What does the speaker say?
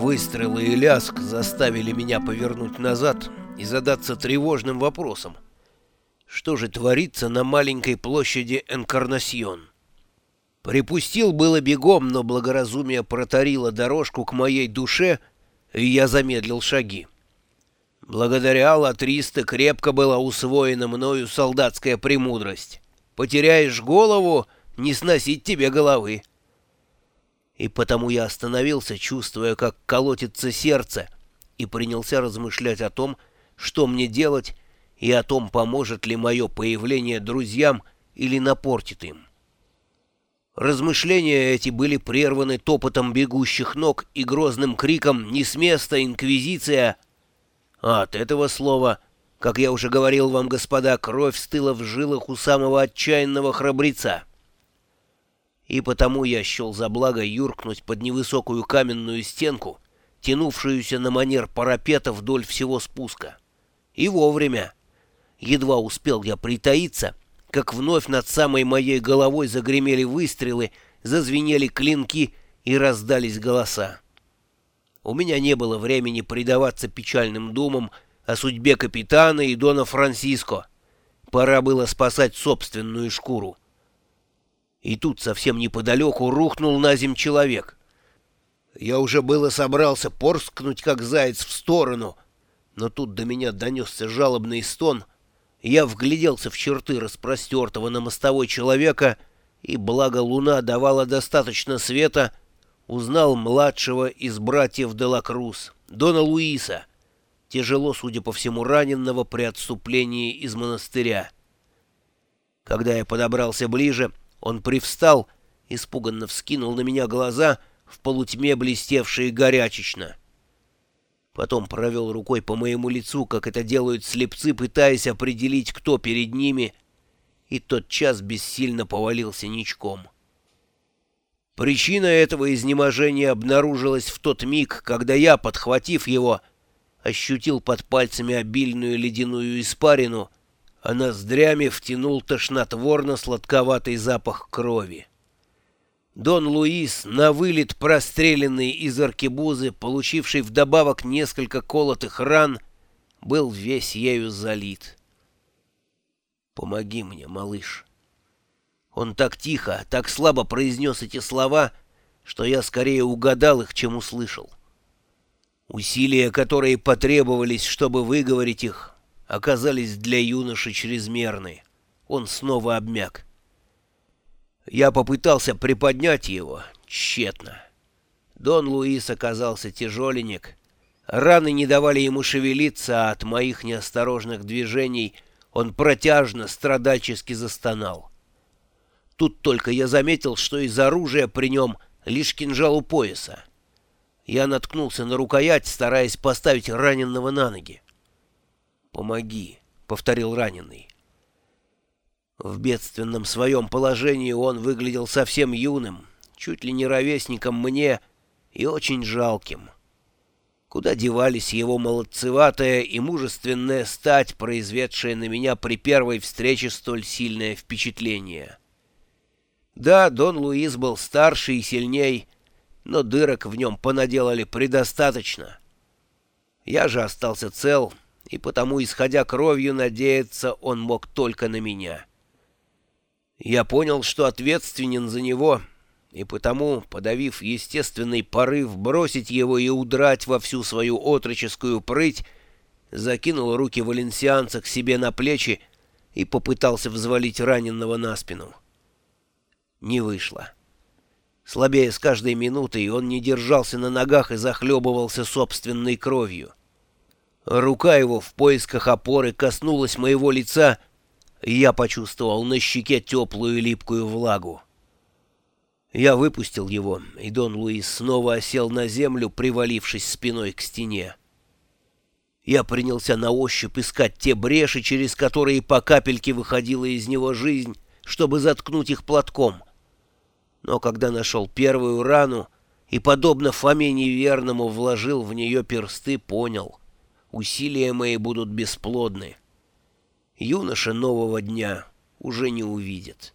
Выстрелы и ляск заставили меня повернуть назад и задаться тревожным вопросом. Что же творится на маленькой площади Энкарнасьон? Припустил было бегом, но благоразумие протарило дорожку к моей душе, и я замедлил шаги. Благодаря Латриста крепко была усвоена мною солдатская премудрость. Потеряешь голову, не сносить тебе головы. И потому я остановился, чувствуя, как колотится сердце, и принялся размышлять о том, что мне делать, и о том, поможет ли мое появление друзьям или напортит им. Размышления эти были прерваны топотом бегущих ног и грозным криком «Не с места, Инквизиция!» А от этого слова, как я уже говорил вам, господа, кровь стыла в жилах у самого отчаянного храбреца. И потому я счел за благо юркнуть под невысокую каменную стенку, тянувшуюся на манер парапета вдоль всего спуска. И вовремя. Едва успел я притаиться, как вновь над самой моей головой загремели выстрелы, зазвенели клинки и раздались голоса. У меня не было времени предаваться печальным думам о судьбе капитана и Дона Франциско. Пора было спасать собственную шкуру. И тут совсем неподалеку рухнул на земь человек. Я уже было собрался порскнуть, как заяц, в сторону, но тут до меня донесся жалобный стон. Я вгляделся в черты распростертого на мостовой человека, и благо луна давала достаточно света — узнал младшего из братьев Делакрус, Дона Луиса, тяжело, судя по всему, раненного при отступлении из монастыря. Когда я подобрался ближе, он привстал, испуганно вскинул на меня глаза, в полутьме блестевшие горячечно. Потом провел рукой по моему лицу, как это делают слепцы, пытаясь определить, кто перед ними, и тот час бессильно повалился ничком. Причина этого изнеможения обнаружилась в тот миг, когда я, подхватив его, ощутил под пальцами обильную ледяную испарину, а ноздрями втянул тошнотворно-сладковатый запах крови. Дон Луис, на вылет простреленный из аркебузы, получивший вдобавок несколько колотых ран, был весь ею залит. «Помоги мне, малыш». Он так тихо, так слабо произнес эти слова, что я скорее угадал их, чем услышал. Усилия, которые потребовались, чтобы выговорить их, оказались для юноши чрезмерны. Он снова обмяк. Я попытался приподнять его, тщетно. Дон Луис оказался тяжеленек. Раны не давали ему шевелиться, а от моих неосторожных движений он протяжно, страдальчески застонал. Тут только я заметил, что из оружия при нем лишь кинжал у пояса. Я наткнулся на рукоять, стараясь поставить раненого на ноги. «Помоги», — повторил раненый. В бедственном своем положении он выглядел совсем юным, чуть ли не ровесником мне и очень жалким. Куда девались его молодцеватая и мужественная стать, произведшая на меня при первой встрече столь сильное впечатление?» Да, Дон Луис был старше и сильней, но дырок в нем понаделали предостаточно. Я же остался цел, и потому, исходя кровью, надеяться он мог только на меня. Я понял, что ответственен за него, и потому, подавив естественный порыв бросить его и удрать во всю свою отроческую прыть, закинул руки валенсианца к себе на плечи и попытался взвалить раненого на спину не вышло. Слабее с каждой минутой он не держался на ногах и захлебывался собственной кровью. Рука его в поисках опоры коснулась моего лица, и я почувствовал на щеке теплую липкую влагу. Я выпустил его, и Дон Луис снова осел на землю, привалившись спиной к стене. Я принялся на ощупь искать те бреши, через которые по капельке выходила из него жизнь, чтобы заткнуть их платком — но когда нашел первую рану и, подобно Фоме неверному, вложил в нее персты, понял — усилия мои будут бесплодны. Юноша нового дня уже не увидит.